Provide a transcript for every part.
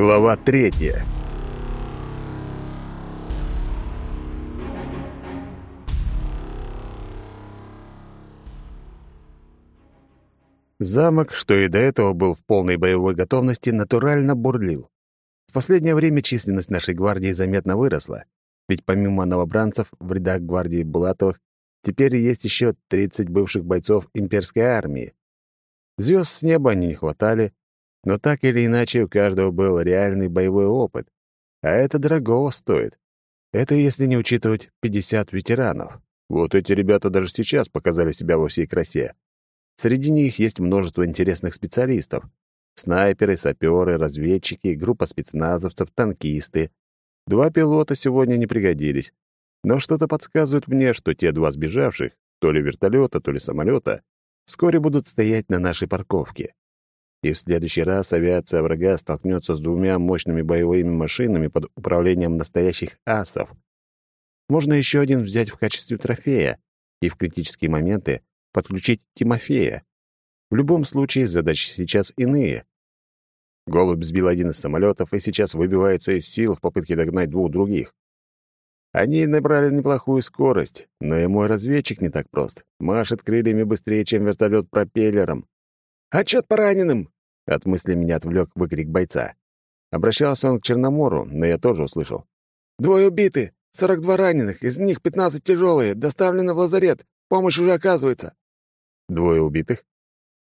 Глава третья. Замок, что и до этого был в полной боевой готовности, натурально бурлил. В последнее время численность нашей гвардии заметно выросла, ведь помимо новобранцев в рядах гвардии Булатовых теперь есть еще 30 бывших бойцов имперской армии. Звезд с неба они не хватали, но так или иначе у каждого был реальный боевой опыт, а это дорогого стоит. Это если не учитывать 50 ветеранов. Вот эти ребята даже сейчас показали себя во всей красе. Среди них есть множество интересных специалистов. Снайперы, саперы, разведчики, группа спецназовцев, танкисты. Два пилота сегодня не пригодились. Но что-то подсказывает мне, что те два сбежавших, то ли вертолета, то ли самолета, вскоре будут стоять на нашей парковке и в следующий раз авиация врага столкнется с двумя мощными боевыми машинами под управлением настоящих асов. Можно еще один взять в качестве трофея и в критические моменты подключить Тимофея. В любом случае задачи сейчас иные. Голубь сбил один из самолетов и сейчас выбивается из сил в попытке догнать двух других. Они набрали неплохую скорость, но и мой разведчик не так прост. Машет крыльями быстрее, чем вертолет пропеллером. «Отчет по раненым!» От мысли меня отвлек выкрик бойца. Обращался он к Черномору, но я тоже услышал. «Двое убиты, сорок два раненых, из них пятнадцать тяжелые, доставлены в лазарет, помощь уже оказывается». «Двое убитых?»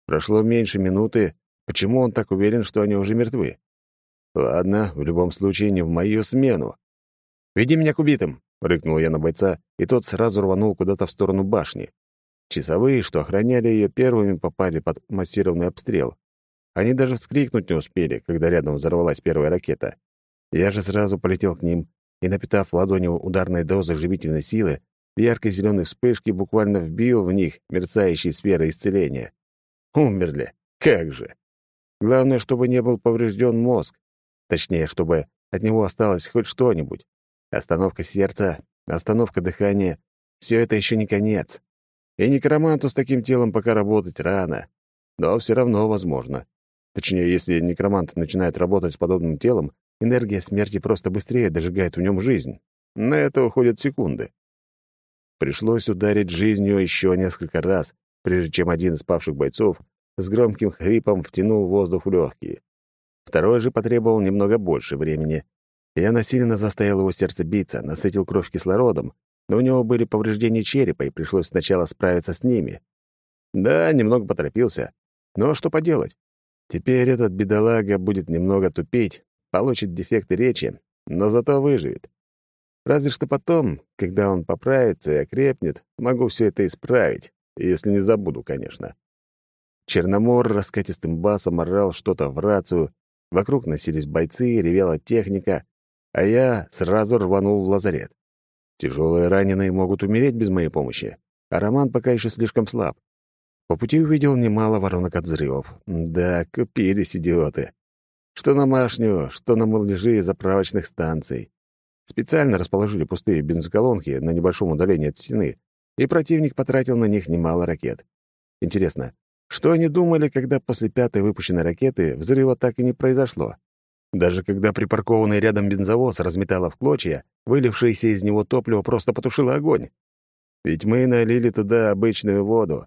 Прошло меньше минуты. Почему он так уверен, что они уже мертвы? Ладно, в любом случае не в мою смену. «Веди меня к убитым!» — рыкнул я на бойца, и тот сразу рванул куда-то в сторону башни. Часовые, что охраняли ее первыми, попали под массированный обстрел. Они даже вскрикнуть не успели, когда рядом взорвалась первая ракета. Я же сразу полетел к ним и, напитав ладонью ударной дозы живительной силы, в яркой зеленой вспышке буквально вбил в них мерцающие сферы исцеления. Умерли. Как же! Главное, чтобы не был поврежден мозг. Точнее, чтобы от него осталось хоть что-нибудь. Остановка сердца, остановка дыхания — все это еще не конец. И некроманту с таким телом пока работать рано, но все равно возможно. Точнее, если некромант начинает работать с подобным телом, энергия смерти просто быстрее дожигает в нем жизнь. На это уходят секунды. Пришлось ударить жизнью еще несколько раз, прежде чем один из павших бойцов с громким хрипом втянул воздух в легкие. Второй же потребовал немного больше времени. Я насильно заставил его сердце биться, насытил кровь кислородом, но у него были повреждения черепа, и пришлось сначала справиться с ними. Да, немного поторопился. Но что поделать? Теперь этот бедолага будет немного тупить, получит дефекты речи, но зато выживет. Разве что потом, когда он поправится и окрепнет, могу все это исправить, если не забуду, конечно. Черномор раскатистым басом орал что-то в рацию, вокруг носились бойцы, ревела техника, а я сразу рванул в лазарет. Тяжелые раненые могут умереть без моей помощи, а Роман пока еще слишком слаб. По пути увидел немало воронок от взрывов. Да, купились идиоты. Что на машню, что на малежи заправочных станций. Специально расположили пустые бензоколонки на небольшом удалении от стены, и противник потратил на них немало ракет. Интересно, что они думали, когда после пятой выпущенной ракеты взрыва так и не произошло? Даже когда припаркованный рядом бензовоз разметало в клочья, вылившееся из него топливо просто потушило огонь. Ведь мы налили туда обычную воду.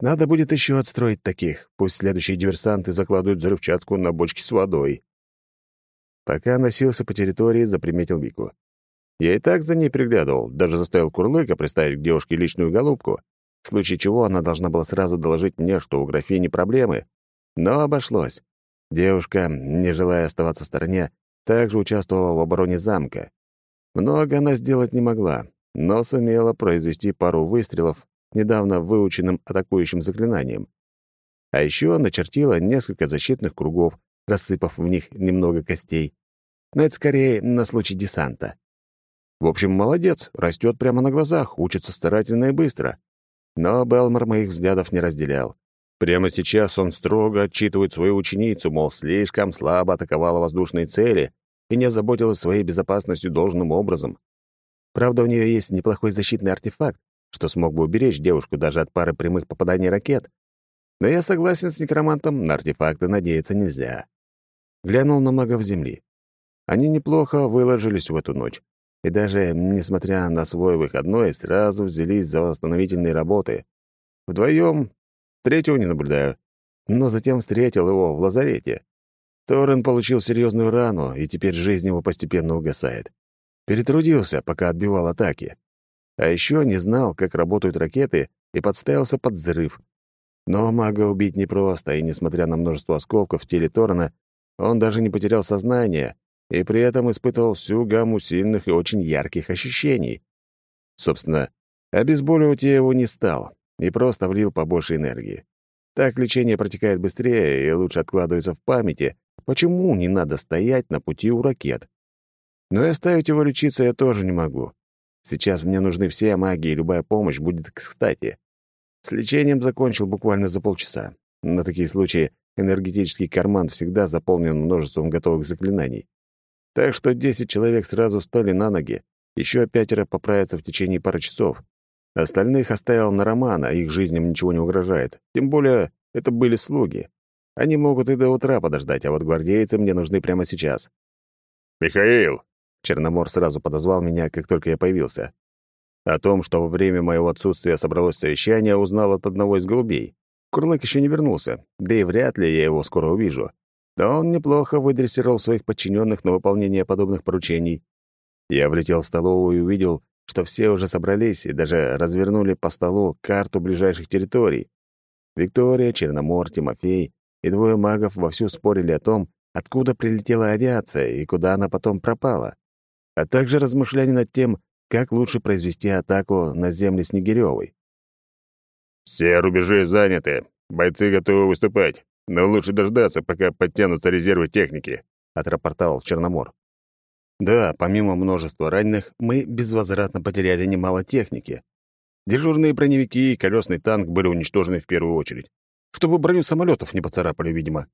Надо будет еще отстроить таких, пусть следующие диверсанты закладывают взрывчатку на бочки с водой. Пока носился по территории, заприметил Вику. Я и так за ней приглядывал, даже заставил Курлыка приставить к девушке личную голубку, в случае чего она должна была сразу доложить мне, что у графини проблемы. Но обошлось. Девушка, не желая оставаться в стороне, также участвовала в обороне замка. Много она сделать не могла, но сумела произвести пару выстрелов недавно выученным атакующим заклинанием. А еще начертила несколько защитных кругов, рассыпав в них немного костей. Но это скорее на случай десанта. В общем, молодец, растет прямо на глазах, учится старательно и быстро. Но Белмор моих взглядов не разделял. Прямо сейчас он строго отчитывает свою ученицу, мол, слишком слабо атаковала воздушные цели и не озаботилась своей безопасностью должным образом. Правда, у нее есть неплохой защитный артефакт, что смог бы уберечь девушку даже от пары прямых попаданий ракет. Но я согласен с некромантом, на артефакты надеяться нельзя. Глянул на магов Земли. Они неплохо выложились в эту ночь. И даже, несмотря на свой выходной, сразу взялись за восстановительные работы. Вдвоем третьего не наблюдаю, но затем встретил его в лазарете. Торрен получил серьезную рану, и теперь жизнь его постепенно угасает. Перетрудился, пока отбивал атаки. А еще не знал, как работают ракеты, и подставился под взрыв. Но мага убить непросто, и, несмотря на множество осколков в теле Торрена, он даже не потерял сознание и при этом испытывал всю гамму сильных и очень ярких ощущений. Собственно, обезболивать я его не стал и просто влил побольше энергии. Так лечение протекает быстрее и лучше откладывается в памяти, почему не надо стоять на пути у ракет. Но и оставить его лечиться я тоже не могу. Сейчас мне нужны все маги, и любая помощь будет кстати. С лечением закончил буквально за полчаса. На такие случаи энергетический карман всегда заполнен множеством готовых заклинаний. Так что 10 человек сразу встали на ноги, еще пятеро поправятся в течение пары часов. Остальных оставил на Романа, их жизням ничего не угрожает. Тем более, это были слуги. Они могут и до утра подождать, а вот гвардейцы мне нужны прямо сейчас. «Михаил!» — Черномор сразу подозвал меня, как только я появился. О том, что во время моего отсутствия собралось совещание, узнал от одного из голубей. Курлык еще не вернулся, да и вряд ли я его скоро увижу. Но он неплохо выдрессировал своих подчиненных на выполнение подобных поручений. Я влетел в столовую и увидел, что все уже собрались и даже развернули по столу карту ближайших территорий. Виктория, Черномор, Тимофей и двое магов вовсю спорили о том, откуда прилетела авиация и куда она потом пропала, а также размышляли над тем, как лучше произвести атаку на земли Снегирёвой. «Все рубежи заняты, бойцы готовы выступать. Но лучше дождаться, пока подтянутся резервы техники», — отрапортовал Черномор. Да, помимо множества раненых, мы безвозвратно потеряли немало техники. Дежурные броневики и колесный танк были уничтожены в первую очередь, чтобы броню самолетов не поцарапали, видимо.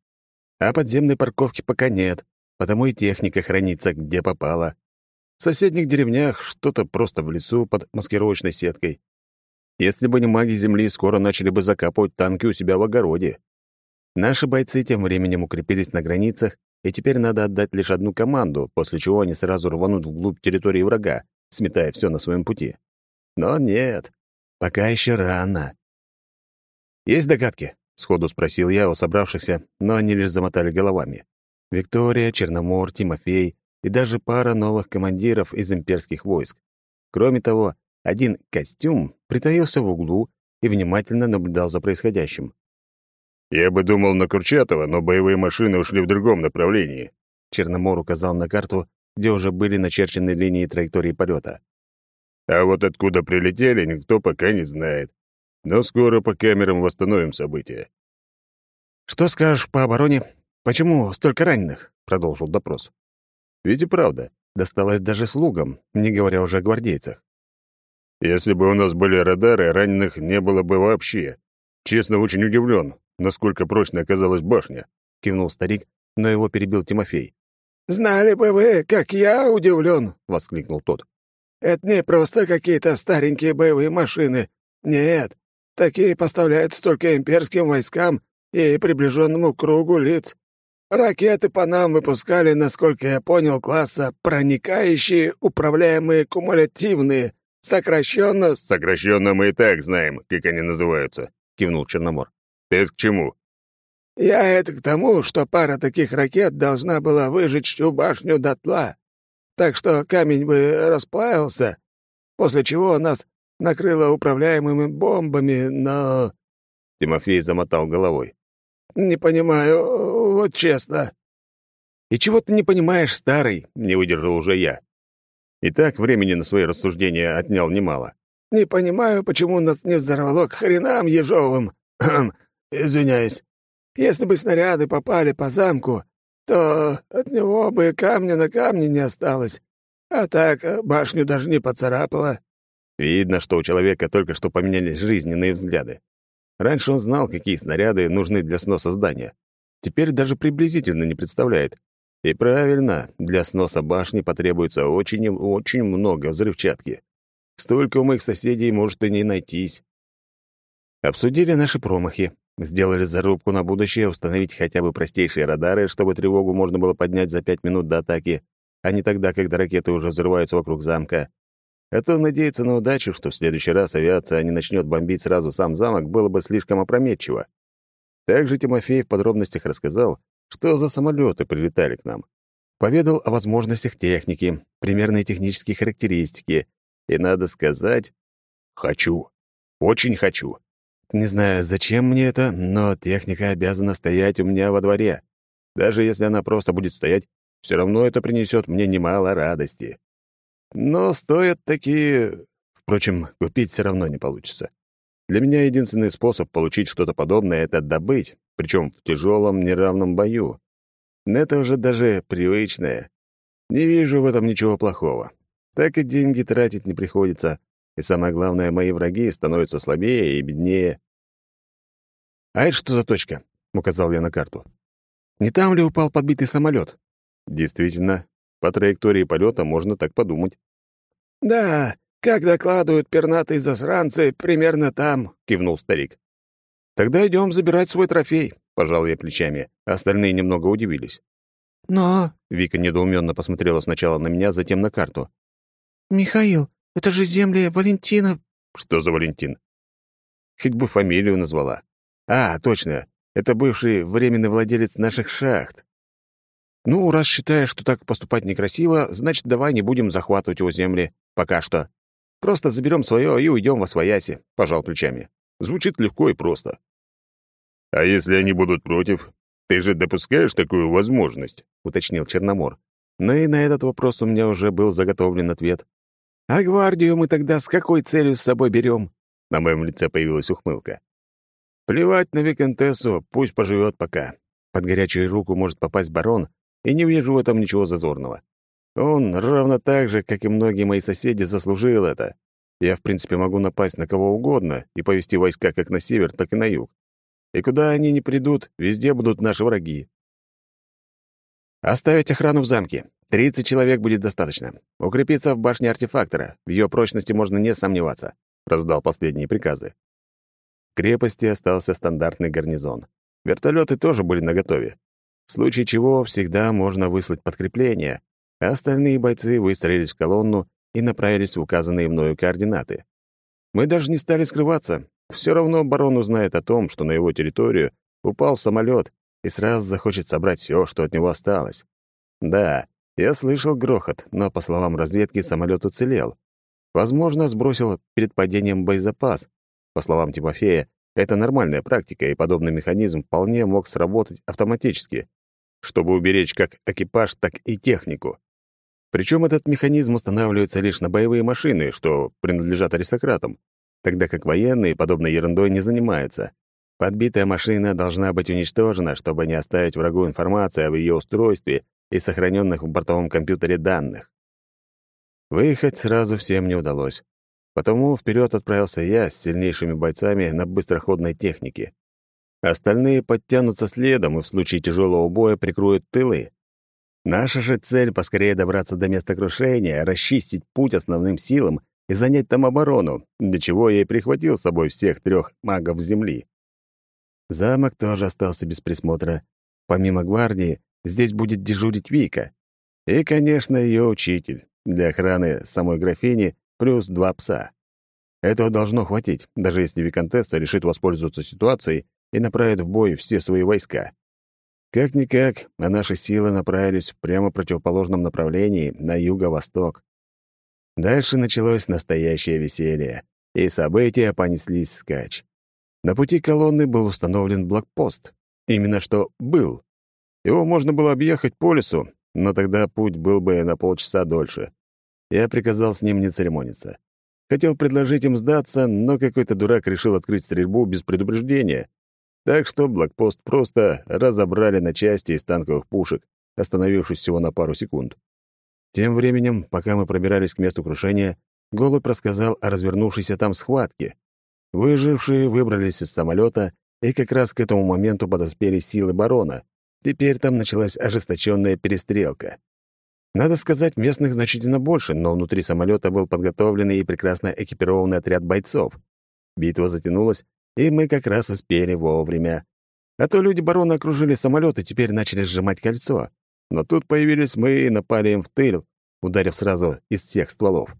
А подземной парковки пока нет, потому и техника хранится где попало. В соседних деревнях что-то просто в лесу под маскировочной сеткой. Если бы не маги Земли, скоро начали бы закапывать танки у себя в огороде. Наши бойцы тем временем укрепились на границах, и теперь надо отдать лишь одну команду, после чего они сразу рванут вглубь территории врага, сметая все на своем пути. Но нет, пока еще рано. «Есть догадки?» — сходу спросил я у собравшихся, но они лишь замотали головами. Виктория, Черномор, Тимофей и даже пара новых командиров из имперских войск. Кроме того, один костюм притаился в углу и внимательно наблюдал за происходящим. «Я бы думал на Курчатова, но боевые машины ушли в другом направлении». Черномор указал на карту, где уже были начерчены линии траектории полета. «А вот откуда прилетели, никто пока не знает. Но скоро по камерам восстановим события». «Что скажешь по обороне? Почему столько раненых?» — продолжил допрос. Ведь и правда, досталось даже слугам, не говоря уже о гвардейцах. «Если бы у нас были радары, раненых не было бы вообще. Честно, очень удивлен насколько прочной оказалась башня», — кивнул старик, но его перебил Тимофей. «Знали бы вы, как я удивлен!» — воскликнул тот. «Это не просто какие-то старенькие боевые машины. Нет, такие поставляются только имперским войскам и приближенному кругу лиц. Ракеты по нам выпускали, насколько я понял, класса проникающие, управляемые кумулятивные, сокращенно...» «Сокращенно мы и так знаем, как они называются», — кивнул Черномор. Ты к чему? Я это к тому, что пара таких ракет должна была выжечь всю башню дотла. Так что камень бы расплавился, после чего нас накрыло управляемыми бомбами, но...» Тимофей замотал головой. «Не понимаю, вот честно». «И чего ты не понимаешь, старый?» — не выдержал уже я. И так времени на свои рассуждения отнял немало. «Не понимаю, почему нас не взорвало к хренам ежовым. «Извиняюсь. Если бы снаряды попали по замку, то от него бы камня на камне не осталось. А так э, башню даже не поцарапало». Видно, что у человека только что поменялись жизненные взгляды. Раньше он знал, какие снаряды нужны для сноса здания. Теперь даже приблизительно не представляет. И правильно, для сноса башни потребуется очень и очень много взрывчатки. Столько у моих соседей может и не найтись. Обсудили наши промахи, Сделали зарубку на будущее, установить хотя бы простейшие радары, чтобы тревогу можно было поднять за пять минут до атаки, а не тогда, когда ракеты уже взрываются вокруг замка. Это надеяться на удачу, что в следующий раз авиация не начнет бомбить сразу сам замок, было бы слишком опрометчиво. Также Тимофей в подробностях рассказал, что за самолеты прилетали к нам. Поведал о возможностях техники, примерные технические характеристики. И надо сказать, хочу. Очень хочу. Не знаю, зачем мне это, но техника обязана стоять у меня во дворе. Даже если она просто будет стоять, все равно это принесет мне немало радости. Но стоят такие... Впрочем, купить все равно не получится. Для меня единственный способ получить что-то подобное — это добыть, причем в тяжелом неравном бою. Это уже даже привычное. Не вижу в этом ничего плохого. Так и деньги тратить не приходится. И самое главное, мои враги становятся слабее и беднее. «А это что за точка?» — указал я на карту. «Не там ли упал подбитый самолет? Действительно, по траектории полета можно так подумать. «Да, как докладывают пернатые засранцы, примерно там», — кивнул старик. «Тогда идем забирать свой трофей», — пожал я плечами. Остальные немного удивились. «Но...» — Вика недоуменно посмотрела сначала на меня, затем на карту. «Михаил, это же земли Валентина...» «Что за Валентин?» Хоть бы фамилию назвала. «А, точно, это бывший временный владелец наших шахт. Ну, раз считаешь, что так поступать некрасиво, значит, давай не будем захватывать его земли. Пока что. Просто заберем свое и уйдем во свояси», — пожал плечами. Звучит легко и просто. «А если они будут против? Ты же допускаешь такую возможность?» — уточнил Черномор. Но и на этот вопрос у меня уже был заготовлен ответ. «А гвардию мы тогда с какой целью с собой берем?» На моем лице появилась ухмылка. «Плевать на Викантессу, пусть поживет пока. Под горячую руку может попасть барон, и не вижу в этом ничего зазорного. Он, равно так же, как и многие мои соседи, заслужил это. Я, в принципе, могу напасть на кого угодно и повести войска как на север, так и на юг. И куда они ни придут, везде будут наши враги. Оставить охрану в замке. 30 человек будет достаточно. Укрепиться в башне артефактора. В ее прочности можно не сомневаться. Раздал последние приказы. В крепости остался стандартный гарнизон. Вертолеты тоже были наготове. Случае чего всегда можно выслать подкрепление, а остальные бойцы выстроились в колонну и направились в указанные мною координаты. Мы даже не стали скрываться. Все равно барон узнает о том, что на его территорию упал самолет и сразу захочет собрать все, что от него осталось. Да, я слышал грохот, но, по словам разведки, самолет уцелел. Возможно, сбросил перед падением боезапас. По словам Тимофея, это нормальная практика, и подобный механизм вполне мог сработать автоматически, чтобы уберечь как экипаж, так и технику. Причем этот механизм устанавливается лишь на боевые машины, что принадлежат аристократам, тогда как военные подобной ерундой не занимаются. Подбитая машина должна быть уничтожена, чтобы не оставить врагу информации об ее устройстве и сохраненных в бортовом компьютере данных. Выехать сразу всем не удалось. Потому вперед отправился я с сильнейшими бойцами на быстроходной технике. Остальные подтянутся следом и в случае тяжелого боя прикроют тылы. Наша же цель — поскорее добраться до места крушения, расчистить путь основным силам и занять там оборону, для чего я и прихватил с собой всех трех магов Земли. Замок тоже остался без присмотра. Помимо гвардии, здесь будет дежурить Вика. И, конечно, ее учитель. Для охраны самой графини плюс два пса. Этого должно хватить, даже если Викантесса решит воспользоваться ситуацией и направит в бой все свои войска. Как-никак, а наши силы направились в прямо противоположном направлении, на юго-восток. Дальше началось настоящее веселье, и события понеслись скач. На пути колонны был установлен блокпост. Именно что был. Его можно было объехать по лесу, но тогда путь был бы на полчаса дольше. Я приказал с ним не церемониться. Хотел предложить им сдаться, но какой-то дурак решил открыть стрельбу без предупреждения. Так что блокпост просто разобрали на части из танковых пушек, остановившись всего на пару секунд. Тем временем, пока мы пробирались к месту крушения, Голубь рассказал о развернувшейся там схватке. Выжившие выбрались из самолета, и как раз к этому моменту подоспели силы барона. Теперь там началась ожесточенная перестрелка. Надо сказать, местных значительно больше, но внутри самолета был подготовленный и прекрасно экипированный отряд бойцов. Битва затянулась, и мы как раз успели вовремя. А то люди барона окружили самолет и теперь начали сжимать кольцо. Но тут появились мы и напали им в тыл, ударив сразу из всех стволов.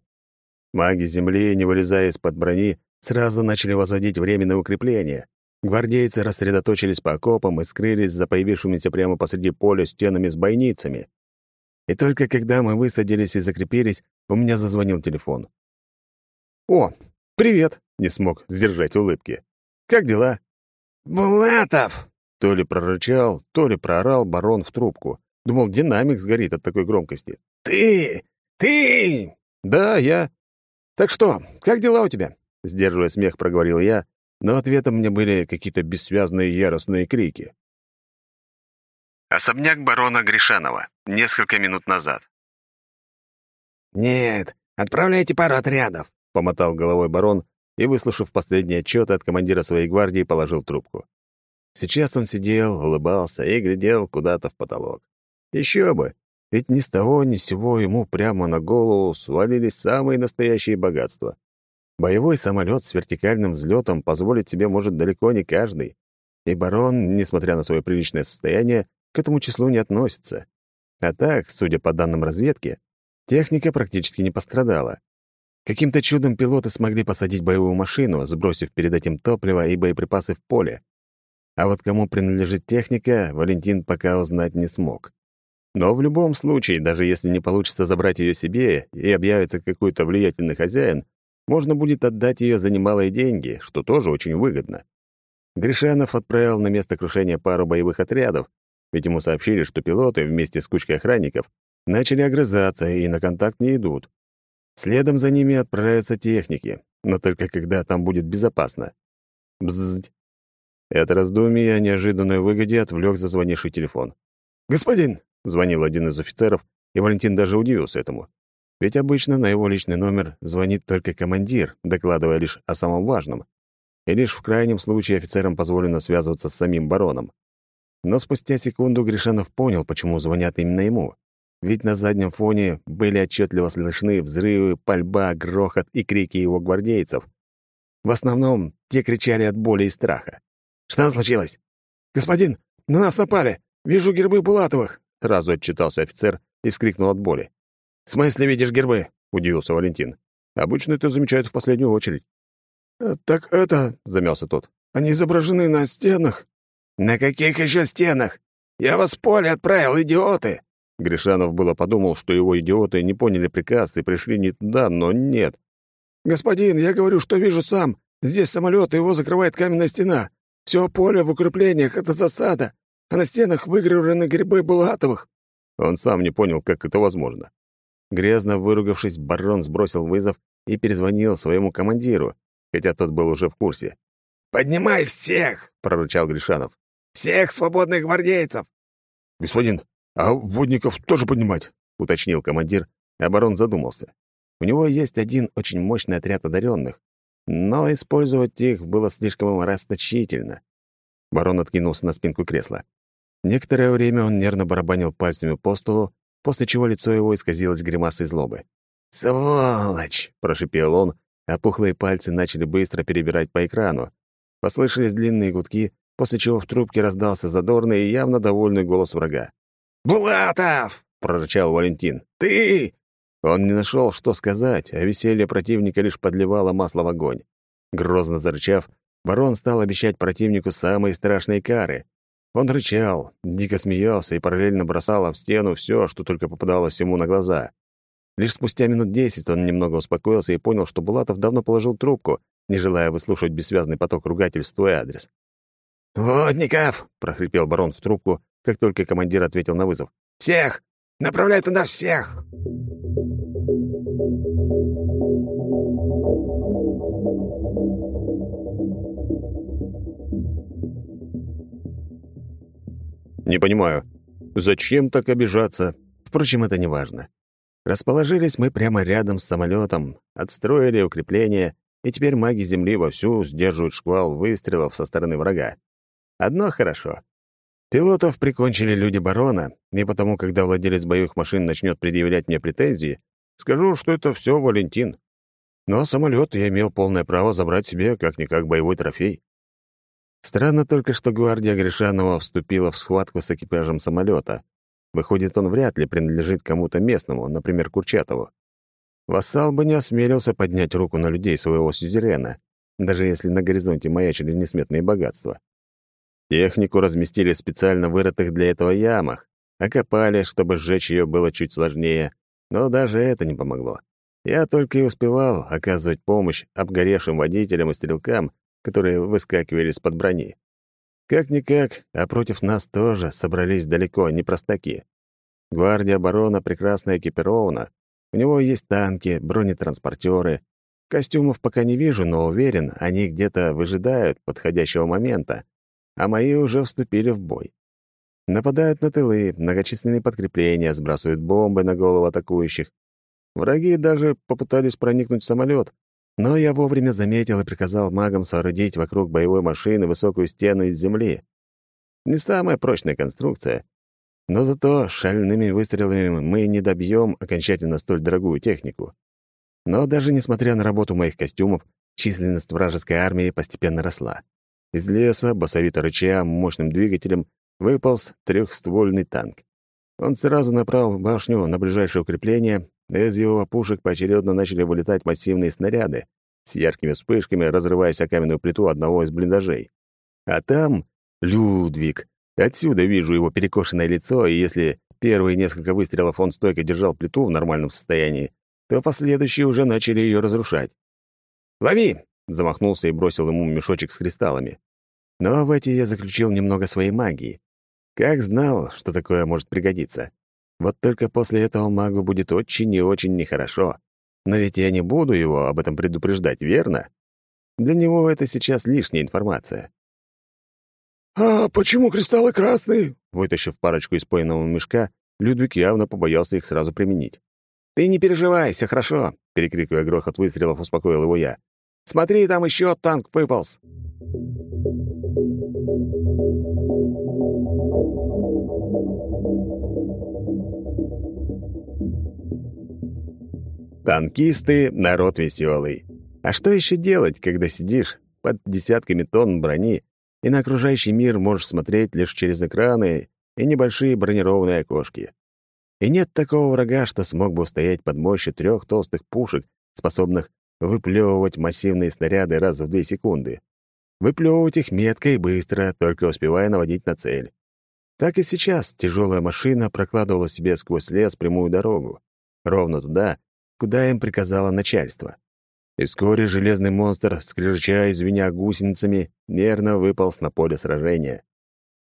Маги Земли, не вылезая из-под брони, сразу начали возводить временное укрепление. Гвардейцы рассредоточились по окопам и скрылись за появившимися прямо посреди поля стенами с бойницами. И только когда мы высадились и закрепились, у меня зазвонил телефон. «О, привет!» — не смог сдержать улыбки. «Как дела?» «Булатов!» — то ли прорычал, то ли проорал барон в трубку. Думал, динамик сгорит от такой громкости. «Ты! Ты!» «Да, я. Так что, как дела у тебя?» Сдерживая смех, проговорил я, но ответом мне были какие-то бессвязные яростные крики. Особняк барона Гришанова. Несколько минут назад. «Нет, отправляйте пару отрядов», — помотал головой барон и, выслушав последний отчет от командира своей гвардии, положил трубку. Сейчас он сидел, улыбался и глядел куда-то в потолок. Еще бы, ведь ни с того ни с сего ему прямо на голову свалились самые настоящие богатства. Боевой самолет с вертикальным взлетом позволить себе может далеко не каждый. И барон, несмотря на свое приличное состояние, к этому числу не относится. А так, судя по данным разведки, техника практически не пострадала. Каким-то чудом пилоты смогли посадить боевую машину, сбросив перед этим топливо и боеприпасы в поле. А вот кому принадлежит техника, Валентин пока узнать не смог. Но в любом случае, даже если не получится забрать ее себе и объявится какой-то влиятельный хозяин, можно будет отдать ее за немалые деньги, что тоже очень выгодно. Гришанов отправил на место крушения пару боевых отрядов, ведь ему сообщили, что пилоты вместе с кучкой охранников начали огрызаться и на контакт не идут. Следом за ними отправятся техники, но только когда там будет безопасно. Бзззь. Это раздумье о неожиданной выгоде отвлек зазвонивший телефон. «Господин!» — звонил один из офицеров, и Валентин даже удивился этому. Ведь обычно на его личный номер звонит только командир, докладывая лишь о самом важном. И лишь в крайнем случае офицерам позволено связываться с самим бароном. Но спустя секунду Гришанов понял, почему звонят именно ему. Ведь на заднем фоне были отчетливо слышны взрывы, пальба, грохот и крики его гвардейцев. В основном те кричали от боли и страха. «Что случилось?» «Господин, на нас напали! Вижу гербы Булатовых!» Сразу отчитался офицер и вскрикнул от боли. «В смысле видишь гербы?» — удивился Валентин. «Обычно это замечают в последнюю очередь». «Э, «Так это...» — замялся тот. «Они изображены на стенах». «На каких еще стенах? Я вас в поле отправил, идиоты!» Гришанов было подумал, что его идиоты не поняли приказ и пришли не туда, но нет. «Господин, я говорю, что вижу сам. Здесь самолет, и его закрывает каменная стена. Все поле в укреплениях — это засада, а на стенах выгравированы грибы Булатовых». Он сам не понял, как это возможно. Грязно выругавшись, барон сбросил вызов и перезвонил своему командиру, хотя тот был уже в курсе. «Поднимай всех!» — прорычал Гришанов. «Всех свободных гвардейцев!» «Господин, а водников тоже поднимать?» — уточнил командир, а барон задумался. У него есть один очень мощный отряд одаренных, но использовать их было слишком расточительно. Барон откинулся на спинку кресла. Некоторое время он нервно барабанил пальцами по столу, после чего лицо его исказилось гримасой злобы. «Сволочь!» — прошипел он, а пухлые пальцы начали быстро перебирать по экрану. Послышались длинные гудки, после чего в трубке раздался задорный и явно довольный голос врага. «Булатов!» — прорычал Валентин. «Ты!» Он не нашел, что сказать, а веселье противника лишь подливало масло в огонь. Грозно зарычав, барон стал обещать противнику самые страшные кары. Он рычал, дико смеялся и параллельно бросал об стену все, что только попадалось ему на глаза. Лишь спустя минут десять он немного успокоился и понял, что Булатов давно положил трубку, не желая выслушивать бессвязный поток ругательств в адрес. «Водников!» — прохрипел барон в трубку, как только командир ответил на вызов. «Всех! Направляй туда всех!» Не понимаю, зачем так обижаться? Впрочем, это не важно. Расположились мы прямо рядом с самолетом, отстроили укрепления, и теперь маги Земли вовсю сдерживают шквал выстрелов со стороны врага. Одно хорошо. Пилотов прикончили люди барона, и потому, когда владелец боевых машин начнет предъявлять мне претензии, скажу, что это все Валентин. Но самолет я имел полное право забрать себе как-никак боевой трофей. Странно только, что гвардия Гришанова вступила в схватку с экипажем самолета. Выходит, он вряд ли принадлежит кому-то местному, например, Курчатову. Вассал бы не осмелился поднять руку на людей своего сюзерена, даже если на горизонте маячили несметные богатства. Технику разместили в специально вырытых для этого ямах, окопали, чтобы сжечь ее было чуть сложнее, но даже это не помогло. Я только и успевал оказывать помощь обгоревшим водителям и стрелкам, которые выскакивали из-под брони. Как-никак, а против нас тоже собрались далеко не простаки. Гвардия оборона прекрасно экипирована. У него есть танки, бронетранспортеры. Костюмов пока не вижу, но уверен, они где-то выжидают подходящего момента, а мои уже вступили в бой. Нападают на тылы, многочисленные подкрепления, сбрасывают бомбы на голову атакующих. Враги даже попытались проникнуть в самолет, но я вовремя заметил и приказал магам соорудить вокруг боевой машины высокую стену из земли. Не самая прочная конструкция, но зато шальными выстрелами мы не добьем окончательно столь дорогую технику. Но даже несмотря на работу моих костюмов, численность вражеской армии постепенно росла. Из леса, басовито рыча, мощным двигателем, выполз трехствольный танк. Он сразу направил башню на ближайшее укрепление из его пушек поочередно начали вылетать массивные снаряды, с яркими вспышками разрываясь о каменную плиту одного из блиндажей. А там Людвиг. Отсюда вижу его перекошенное лицо, и если первые несколько выстрелов он стойко держал плиту в нормальном состоянии, то последующие уже начали ее разрушать. «Лови!» — замахнулся и бросил ему мешочек с кристаллами. Но в эти я заключил немного своей магии. Как знал, что такое может пригодиться. Вот только после этого магу будет очень и очень нехорошо. Но ведь я не буду его об этом предупреждать, верно? Для него это сейчас лишняя информация. «А почему кристаллы красные?» Вытащив парочку из поиного мешка, Людвиг явно побоялся их сразу применить. «Ты не переживай, все хорошо», — перекрикивая грохот выстрелов, успокоил его я. «Смотри, там еще танк выполз». Танкисты — народ веселый. А что еще делать, когда сидишь под десятками тонн брони и на окружающий мир можешь смотреть лишь через экраны и небольшие бронированные окошки? И нет такого врага, что смог бы устоять под мощью трех толстых пушек, способных выплевывать массивные снаряды раз в две секунды. Выплевывать их метко и быстро, только успевая наводить на цель. Так и сейчас тяжелая машина прокладывала себе сквозь лес прямую дорогу. Ровно туда, куда им приказало начальство. И вскоре железный монстр, скрежеща и звеня гусеницами, нервно выполз на поле сражения.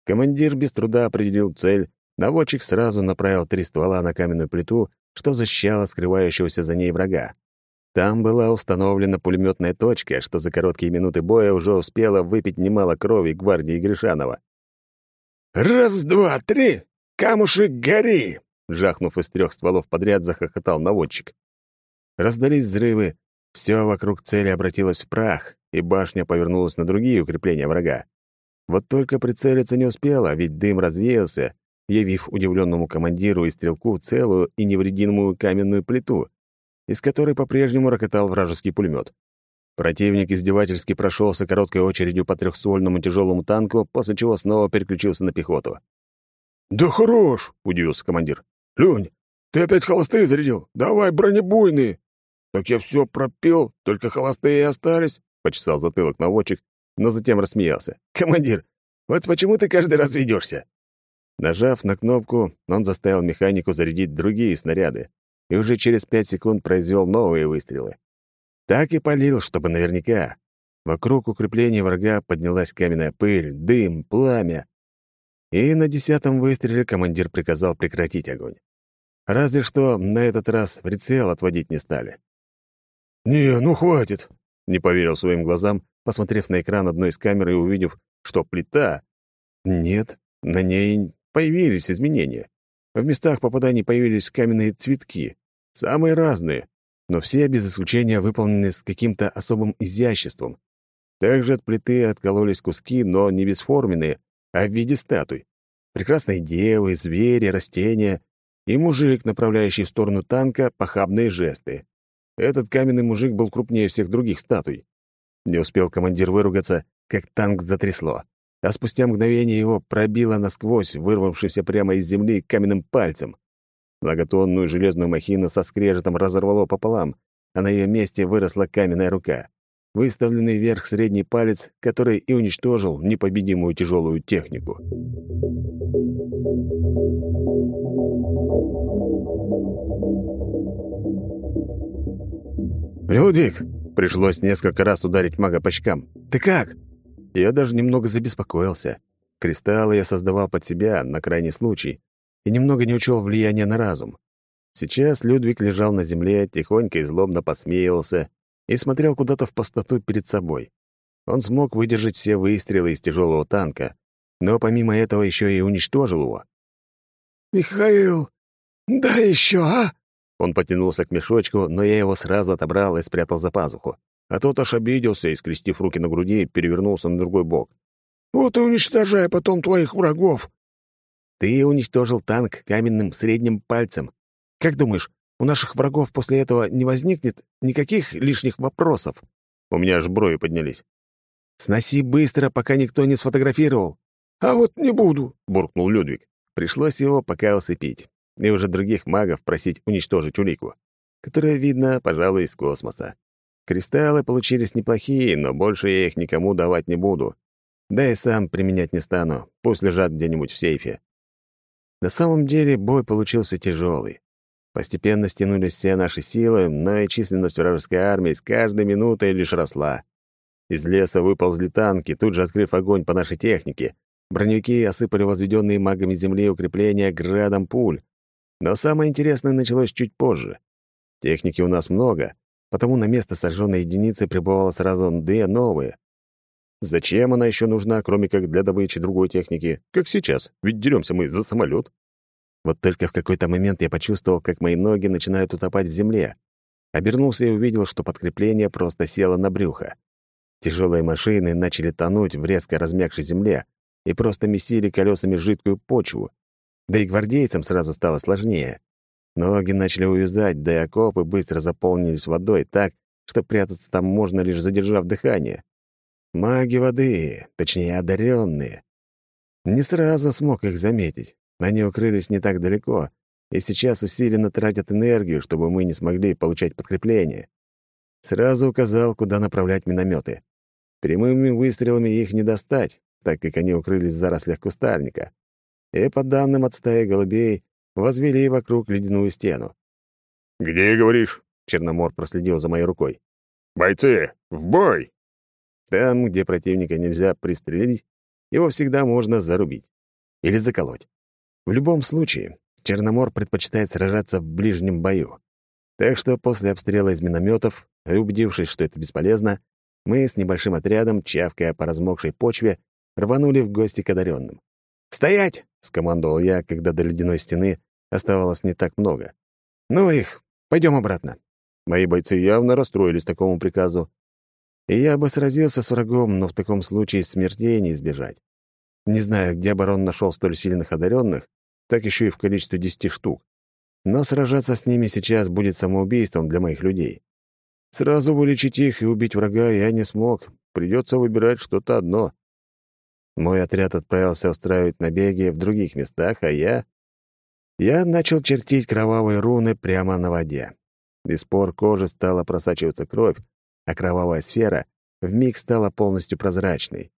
Командир без труда определил цель, наводчик сразу направил три ствола на каменную плиту, что защищало скрывающегося за ней врага. Там была установлена пулеметная точка, что за короткие минуты боя уже успела выпить немало крови гвардии Гришанова. «Раз, два, три! Камушек, гори!» Жахнув из трех стволов подряд, захохотал наводчик. Раздались взрывы, все вокруг цели обратилось в прах, и башня повернулась на другие укрепления врага. Вот только прицелиться не успела, ведь дым развеялся, явив удивленному командиру и стрелку целую и невредимую каменную плиту, из которой по-прежнему рокотал вражеский пулемет. Противник издевательски прошелся короткой очередью по трехствольному тяжелому танку, после чего снова переключился на пехоту. «Да хорош!» — удивился командир. «Лёнь, ты опять холостые зарядил? Давай бронебойные!» «Так я все пропил, только холостые и остались», — почесал затылок наводчик, но затем рассмеялся. «Командир, вот почему ты каждый раз ведешься?» Нажав на кнопку, он заставил механику зарядить другие снаряды и уже через пять секунд произвел новые выстрелы. Так и полил, чтобы наверняка. Вокруг укрепления врага поднялась каменная пыль, дым, пламя. И на десятом выстреле командир приказал прекратить огонь. Разве что на этот раз прицел отводить не стали. «Не, ну хватит!» — не поверил своим глазам, посмотрев на экран одной из камер и увидев, что плита... Нет, на ней появились изменения. В местах попаданий появились каменные цветки, самые разные, но все без исключения выполнены с каким-то особым изяществом. Также от плиты откололись куски, но не бесформенные, а в виде статуй. Прекрасные девы, звери, растения и мужик, направляющий в сторону танка похабные жесты. Этот каменный мужик был крупнее всех других статуй. Не успел командир выругаться, как танк затрясло, а спустя мгновение его пробило насквозь, вырвавшимся прямо из земли каменным пальцем. Многотонную железную махину со скрежетом разорвало пополам, а на ее месте выросла каменная рука. Выставленный вверх средний палец, который и уничтожил непобедимую тяжелую технику. «Людвиг!» — пришлось несколько раз ударить мага по щекам. «Ты как?» Я даже немного забеспокоился. Кристаллы я создавал под себя, на крайний случай, и немного не учел влияния на разум. Сейчас Людвиг лежал на земле, тихонько и злобно посмеивался и смотрел куда-то в пустоту перед собой. Он смог выдержать все выстрелы из тяжелого танка, но помимо этого еще и уничтожил его. «Михаил, да еще, а?» Он потянулся к мешочку, но я его сразу отобрал и спрятал за пазуху. А тот аж обиделся и, скрестив руки на груди, перевернулся на другой бок. «Вот и уничтожай потом твоих врагов!» «Ты уничтожил танк каменным средним пальцем. Как думаешь, у наших врагов после этого не возникнет никаких лишних вопросов?» У меня аж брови поднялись. «Сноси быстро, пока никто не сфотографировал». «А вот не буду», — буркнул Людвиг. Пришлось его пока усыпить и уже других магов просить уничтожить улику, которая видна, пожалуй, из космоса. Кристаллы получились неплохие, но больше я их никому давать не буду. Да и сам применять не стану, пусть лежат где-нибудь в сейфе. На самом деле бой получился тяжелый. Постепенно стянулись все наши силы, но и численность вражеской армии с каждой минутой лишь росла. Из леса выползли танки, тут же открыв огонь по нашей технике. Броневики осыпали возведенные магами земли укрепления градом пуль, но самое интересное началось чуть позже. Техники у нас много, потому на место сожженной единицы прибывало сразу две новые. Зачем она еще нужна, кроме как для добычи другой техники? Как сейчас, ведь деремся мы за самолет. Вот только в какой-то момент я почувствовал, как мои ноги начинают утопать в земле. Обернулся и увидел, что подкрепление просто село на брюхо. Тяжелые машины начали тонуть в резко размягшей земле и просто месили колесами жидкую почву. Да и гвардейцам сразу стало сложнее. Ноги начали увязать, да и окопы быстро заполнились водой так, что прятаться там можно, лишь задержав дыхание. Маги воды, точнее, одаренные. Не сразу смог их заметить. Они укрылись не так далеко, и сейчас усиленно тратят энергию, чтобы мы не смогли получать подкрепление. Сразу указал, куда направлять минометы. Прямыми выстрелами их не достать, так как они укрылись в зарослях кустарника и, по данным от стаи голубей, возвели вокруг ледяную стену. «Где, говоришь?» — Черномор проследил за моей рукой. «Бойцы, в бой!» Там, где противника нельзя пристрелить, его всегда можно зарубить. Или заколоть. В любом случае, Черномор предпочитает сражаться в ближнем бою. Так что после обстрела из минометов, убедившись, что это бесполезно, мы с небольшим отрядом, чавкая по размокшей почве, рванули в гости к одаренным. «Стоять!» — скомандовал я, когда до ледяной стены оставалось не так много. «Ну их, пойдем обратно». Мои бойцы явно расстроились такому приказу. И я бы сразился с врагом, но в таком случае смертей не избежать. Не знаю, где барон нашел столь сильных одаренных, так еще и в количестве десяти штук. Но сражаться с ними сейчас будет самоубийством для моих людей. Сразу вылечить их и убить врага я не смог. Придется выбирать что-то одно. Мой отряд отправился устраивать набеги в других местах, а я... Я начал чертить кровавые руны прямо на воде. Из пор кожи стала просачиваться кровь, а кровавая сфера вмиг стала полностью прозрачной.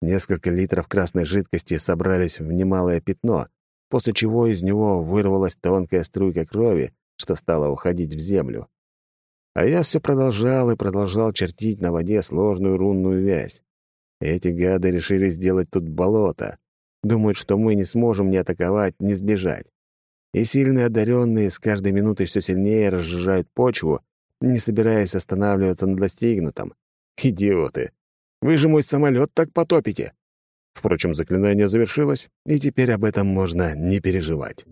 Несколько литров красной жидкости собрались в немалое пятно, после чего из него вырвалась тонкая струйка крови, что стала уходить в землю. А я все продолжал и продолжал чертить на воде сложную рунную вязь. Эти гады решили сделать тут болото. Думают, что мы не сможем ни атаковать, ни сбежать. И сильные одаренные с каждой минутой все сильнее разжижают почву, не собираясь останавливаться на достигнутом. Идиоты! Вы же мой самолет так потопите! Впрочем, заклинание завершилось, и теперь об этом можно не переживать.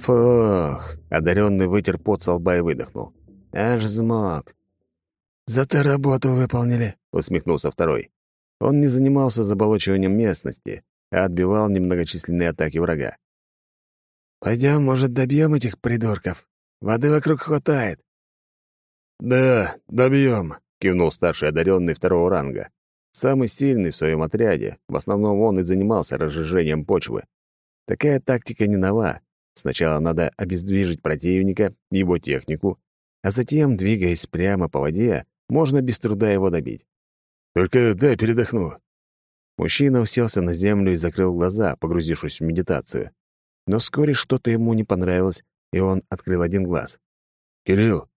Фух, одаренный вытер пот со лба и выдохнул. Аж взмок. «Зато работу выполнили», — усмехнулся второй. Он не занимался заболочиванием местности, а отбивал немногочисленные атаки врага. Пойдем, может, добьем этих придурков? Воды вокруг хватает». «Да, добьем», — кивнул старший одаренный второго ранга. Самый сильный в своем отряде. В основном он и занимался разжижением почвы. Такая тактика не нова. Сначала надо обездвижить противника, его технику, а затем, двигаясь прямо по воде, можно без труда его добить. «Только дай передохну». Мужчина уселся на землю и закрыл глаза, погрузившись в медитацию. Но вскоре что-то ему не понравилось, и он открыл один глаз. «Кирилл,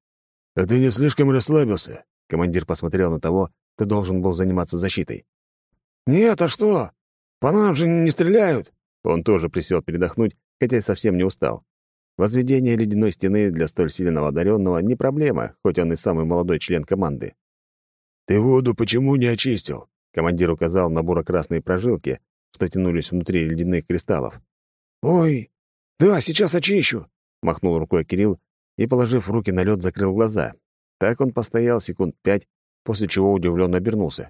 а ты не слишком расслабился?» Командир посмотрел на того, кто должен был заниматься защитой. «Нет, а что? По нам же не стреляют!» Он тоже присел передохнуть, хотя и совсем не устал. Возведение ледяной стены для столь сильного одаренного не проблема, хоть он и самый молодой член команды. «Ты воду почему не очистил?» Командир указал на буро-красные прожилки, что тянулись внутри ледяных кристаллов. «Ой, да, сейчас очищу!» — махнул рукой Кирилл и, положив руки на лед, закрыл глаза. Так он постоял секунд пять, после чего удивленно обернулся.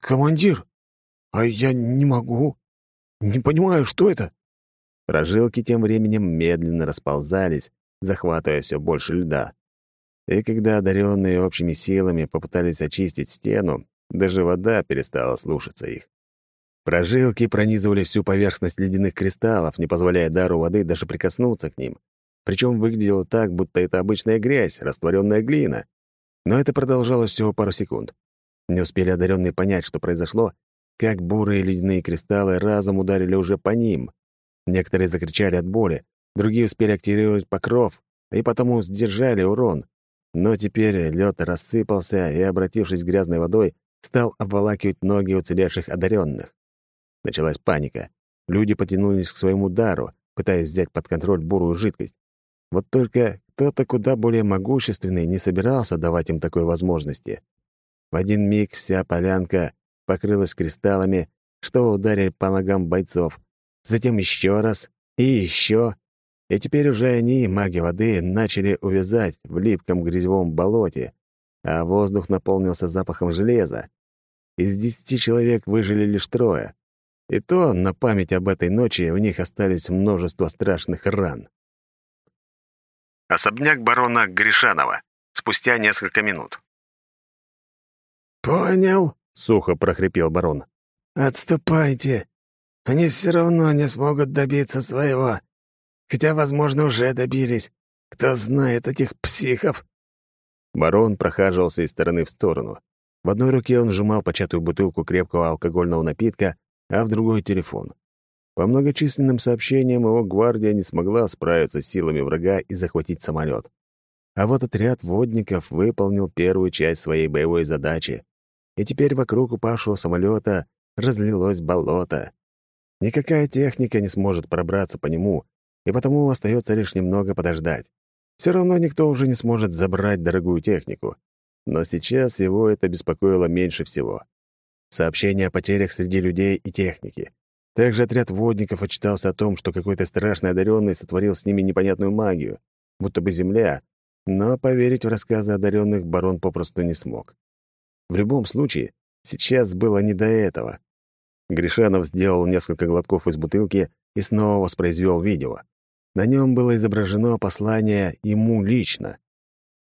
«Командир, а я не могу. Не понимаю, что это?» Прожилки тем временем медленно расползались, захватывая все больше льда. И когда одаренные общими силами попытались очистить стену, даже вода перестала слушаться их. Прожилки пронизывали всю поверхность ледяных кристаллов, не позволяя дару воды даже прикоснуться к ним. Причем выглядело так, будто это обычная грязь, растворенная глина. Но это продолжалось всего пару секунд. Не успели одаренные понять, что произошло, как бурые ледяные кристаллы разом ударили уже по ним. Некоторые закричали от боли, другие успели активировать покров и потому сдержали урон. Но теперь лед рассыпался и, обратившись грязной водой, стал обволакивать ноги уцелевших одаренных. Началась паника. Люди потянулись к своему дару, пытаясь взять под контроль бурую жидкость. Вот только кто-то куда более могущественный не собирался давать им такой возможности. В один миг вся полянка покрылась кристаллами, что ударили по ногам бойцов, затем еще раз и еще. И теперь уже они, маги воды, начали увязать в липком грязевом болоте, а воздух наполнился запахом железа. Из десяти человек выжили лишь трое. И то на память об этой ночи у них остались множество страшных ран. Особняк барона Гришанова. Спустя несколько минут. «Понял», — сухо прохрипел барон. «Отступайте. Они все равно не смогут добиться своего. Хотя, возможно, уже добились. Кто знает этих психов?» Барон прохаживался из стороны в сторону. В одной руке он сжимал початую бутылку крепкого алкогольного напитка, а в другой — телефон. По многочисленным сообщениям его гвардия не смогла справиться с силами врага и захватить самолет. А вот отряд водников выполнил первую часть своей боевой задачи, и теперь вокруг упавшего самолета разлилось болото. Никакая техника не сможет пробраться по нему, и потому остается лишь немного подождать. Все равно никто уже не сможет забрать дорогую технику. Но сейчас его это беспокоило меньше всего. Сообщения о потерях среди людей и техники. Также отряд водников отчитался о том, что какой-то страшный одаренный сотворил с ними непонятную магию, будто бы земля, но поверить в рассказы одаренных барон попросту не смог. В любом случае, сейчас было не до этого. Гришанов сделал несколько глотков из бутылки и снова воспроизвел видео. На нем было изображено послание ему лично.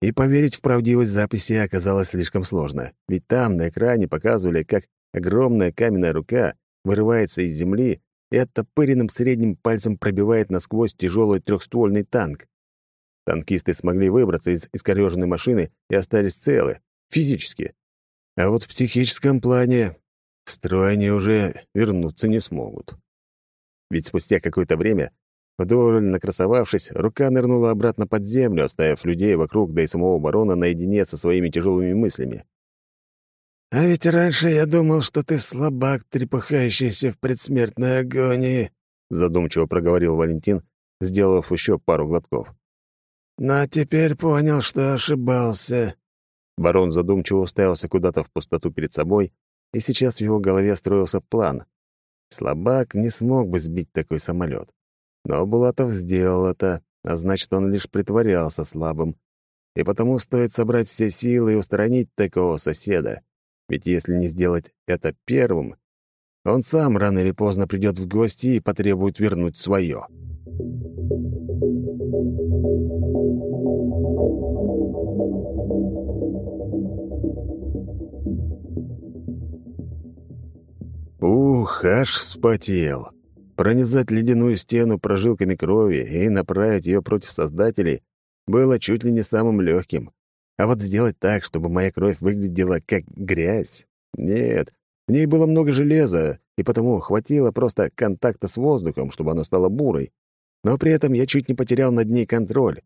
И поверить в правдивость записи оказалось слишком сложно, ведь там на экране показывали, как огромная каменная рука вырывается из земли и оттопыренным средним пальцем пробивает насквозь тяжелый трехствольный танк. Танкисты смогли выбраться из искорёженной машины и остались целы, физически. А вот в психическом плане в строй они уже вернуться не смогут. Ведь спустя какое-то время, вдоволь накрасовавшись, рука нырнула обратно под землю, оставив людей вокруг, да и самого барона наедине со своими тяжелыми мыслями. «А ведь раньше я думал, что ты слабак, трепыхающийся в предсмертной агонии», — задумчиво проговорил Валентин, сделав еще пару глотков. «Но теперь понял, что ошибался». Барон задумчиво уставился куда-то в пустоту перед собой, и сейчас в его голове строился план. Слабак не смог бы сбить такой самолет. Но Булатов сделал это, а значит, он лишь притворялся слабым. И потому стоит собрать все силы и устранить такого соседа. Ведь если не сделать это первым, он сам рано или поздно придет в гости и потребует вернуть свое. Ух, аж вспотел. Пронизать ледяную стену прожилками крови и направить ее против Создателей было чуть ли не самым легким. А вот сделать так, чтобы моя кровь выглядела как грязь... Нет, в ней было много железа, и потому хватило просто контакта с воздухом, чтобы она стала бурой. Но при этом я чуть не потерял над ней контроль.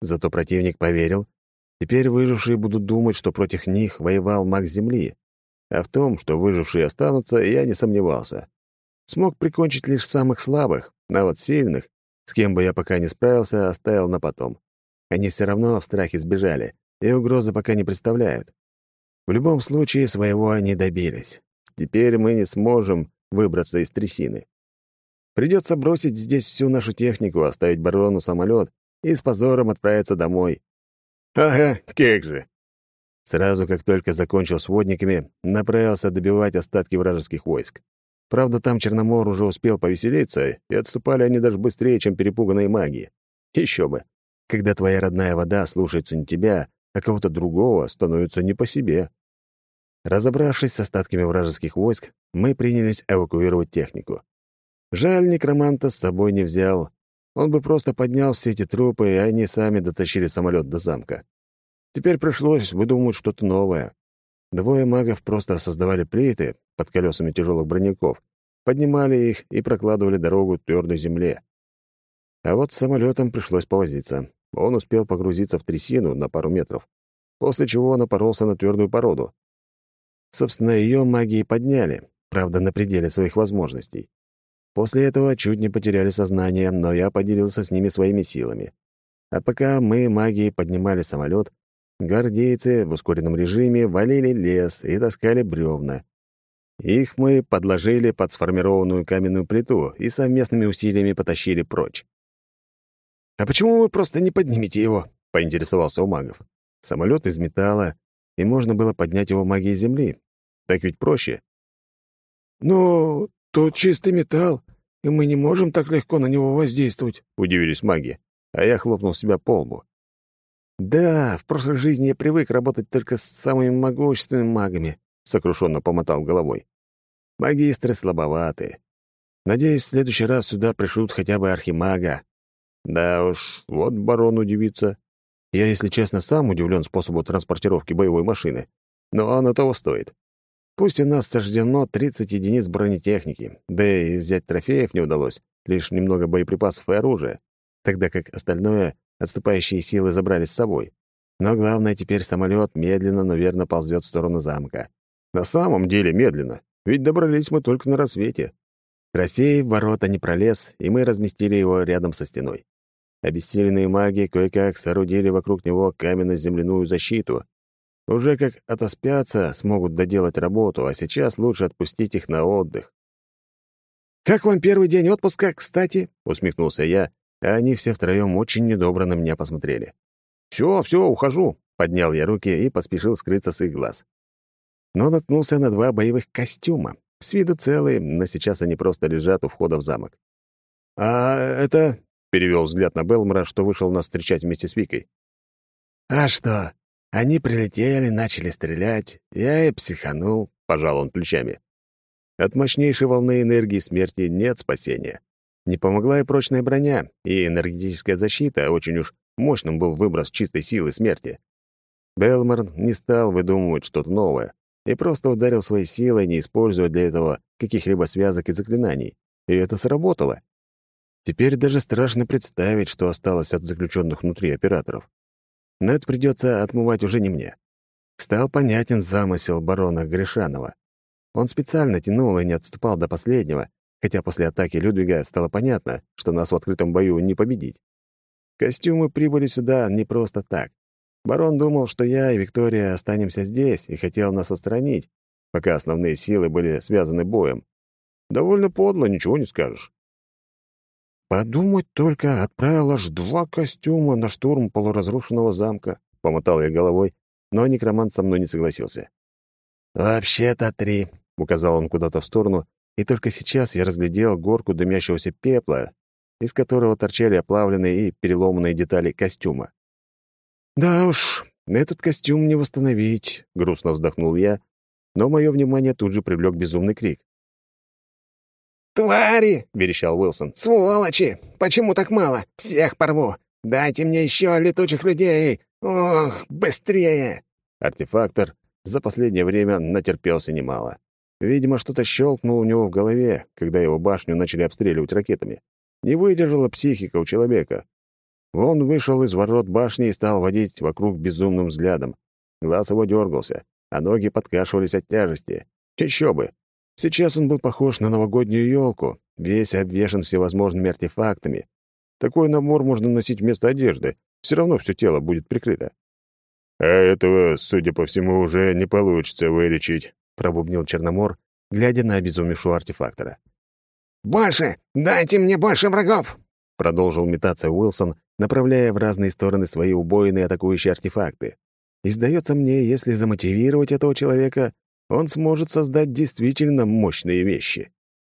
Зато противник поверил. Теперь выжившие будут думать, что против них воевал маг Земли. А в том, что выжившие останутся, я не сомневался. Смог прикончить лишь самых слабых, а вот сильных, с кем бы я пока не справился, оставил на потом. Они все равно в страхе сбежали, и угрозы пока не представляют. В любом случае, своего они добились. Теперь мы не сможем выбраться из трясины. Придется бросить здесь всю нашу технику, оставить барону самолет и с позором отправиться домой. Ага, как же. Сразу, как только закончил с водниками, направился добивать остатки вражеских войск. Правда, там Черномор уже успел повеселиться, и отступали они даже быстрее, чем перепуганные маги. Еще бы. Когда твоя родная вода слушается не тебя, а кого-то другого, становится не по себе. Разобравшись с остатками вражеских войск, мы принялись эвакуировать технику. Жаль, некроманта с собой не взял. Он бы просто поднял все эти трупы, и они сами дотащили самолет до замка. Теперь пришлось выдумывать что-то новое. Двое магов просто создавали плиты под колесами тяжелых броняков, поднимали их и прокладывали дорогу твердой земле. А вот с самолетом пришлось повозиться. Он успел погрузиться в трясину на пару метров, после чего напоролся на твердую породу. Собственно, ее магии подняли, правда, на пределе своих возможностей. После этого чуть не потеряли сознание, но я поделился с ними своими силами. А пока мы, магией, поднимали самолет, гвардейцы в ускоренном режиме валили лес и таскали бревна. Их мы подложили под сформированную каменную плиту и совместными усилиями потащили прочь. «А почему вы просто не поднимете его?» — поинтересовался у магов. Самолет из металла, и можно было поднять его магией земли. Так ведь проще. «Ну, тут чистый металл, и мы не можем так легко на него воздействовать», — удивились маги, а я хлопнул себя по лбу. «Да, в прошлой жизни я привык работать только с самыми могущественными магами», — сокрушенно помотал головой. «Магистры слабоваты. Надеюсь, в следующий раз сюда пришлют хотя бы архимага. Да уж, вот барон удивится. Я, если честно, сам удивлен способу транспортировки боевой машины, но оно того стоит. Пусть у нас сождено 30 единиц бронетехники, да и взять трофеев не удалось, лишь немного боеприпасов и оружия, тогда как остальное отступающие силы забрали с собой. Но главное, теперь самолет медленно, но верно ползет в сторону замка. На самом деле медленно, ведь добрались мы только на рассвете. Трофей в ворота не пролез, и мы разместили его рядом со стеной. Обессиленные маги кое-как соорудили вокруг него каменно-земляную защиту. Уже как отоспятся, смогут доделать работу, а сейчас лучше отпустить их на отдых. «Как вам первый день отпуска, кстати?» — усмехнулся я, а они все втроем очень недобро на меня посмотрели. «Все, все, ухожу», — поднял я руки и поспешил скрыться с их глаз. Но наткнулся на два боевых костюма. С виду целые, но сейчас они просто лежат у входа в замок. «А это...» Перевел взгляд на Белмора, что вышел нас встречать вместе с Викой. «А что? Они прилетели, начали стрелять. Я и психанул», — пожал он плечами. От мощнейшей волны энергии смерти нет спасения. Не помогла и прочная броня, и энергетическая защита, очень уж мощным был выброс чистой силы смерти. Белмор не стал выдумывать что-то новое и просто ударил своей силой, не используя для этого каких-либо связок и заклинаний. И это сработало. Теперь даже страшно представить, что осталось от заключенных внутри операторов. Но это придется отмывать уже не мне. Стал понятен замысел барона Гришанова. Он специально тянул и не отступал до последнего, хотя после атаки Людвига стало понятно, что нас в открытом бою не победить. Костюмы прибыли сюда не просто так. Барон думал, что я и Виктория останемся здесь и хотел нас устранить, пока основные силы были связаны боем. Довольно подло, ничего не скажешь. «Подумать только, отправил аж два костюма на штурм полуразрушенного замка», — помотал я головой, но некромант со мной не согласился. «Вообще-то три», — указал он куда-то в сторону, и только сейчас я разглядел горку дымящегося пепла, из которого торчали оплавленные и переломанные детали костюма. «Да уж, этот костюм не восстановить», — грустно вздохнул я, но мое внимание тут же привлек безумный крик. «Твари!» — верещал Уилсон. «Сволочи! Почему так мало? Всех порву! Дайте мне еще летучих людей! Ох, быстрее!» Артефактор за последнее время натерпелся немало. Видимо, что-то щелкнуло у него в голове, когда его башню начали обстреливать ракетами. Не выдержала психика у человека. Он вышел из ворот башни и стал водить вокруг безумным взглядом. Глаз его дергался, а ноги подкашивались от тяжести. Еще бы! Сейчас он был похож на новогоднюю елку, весь обвешан всевозможными артефактами. Такой набор можно носить вместо одежды, все равно все тело будет прикрыто. «А этого, судя по всему, уже не получится вылечить», — пробубнил Черномор, глядя на обезумевшего артефактора. «Больше! Дайте мне больше врагов!» — продолжил метаться Уилсон, направляя в разные стороны свои убойные атакующие артефакты. И сдается мне, если замотивировать этого человека, он сможет создать действительно мощные вещи.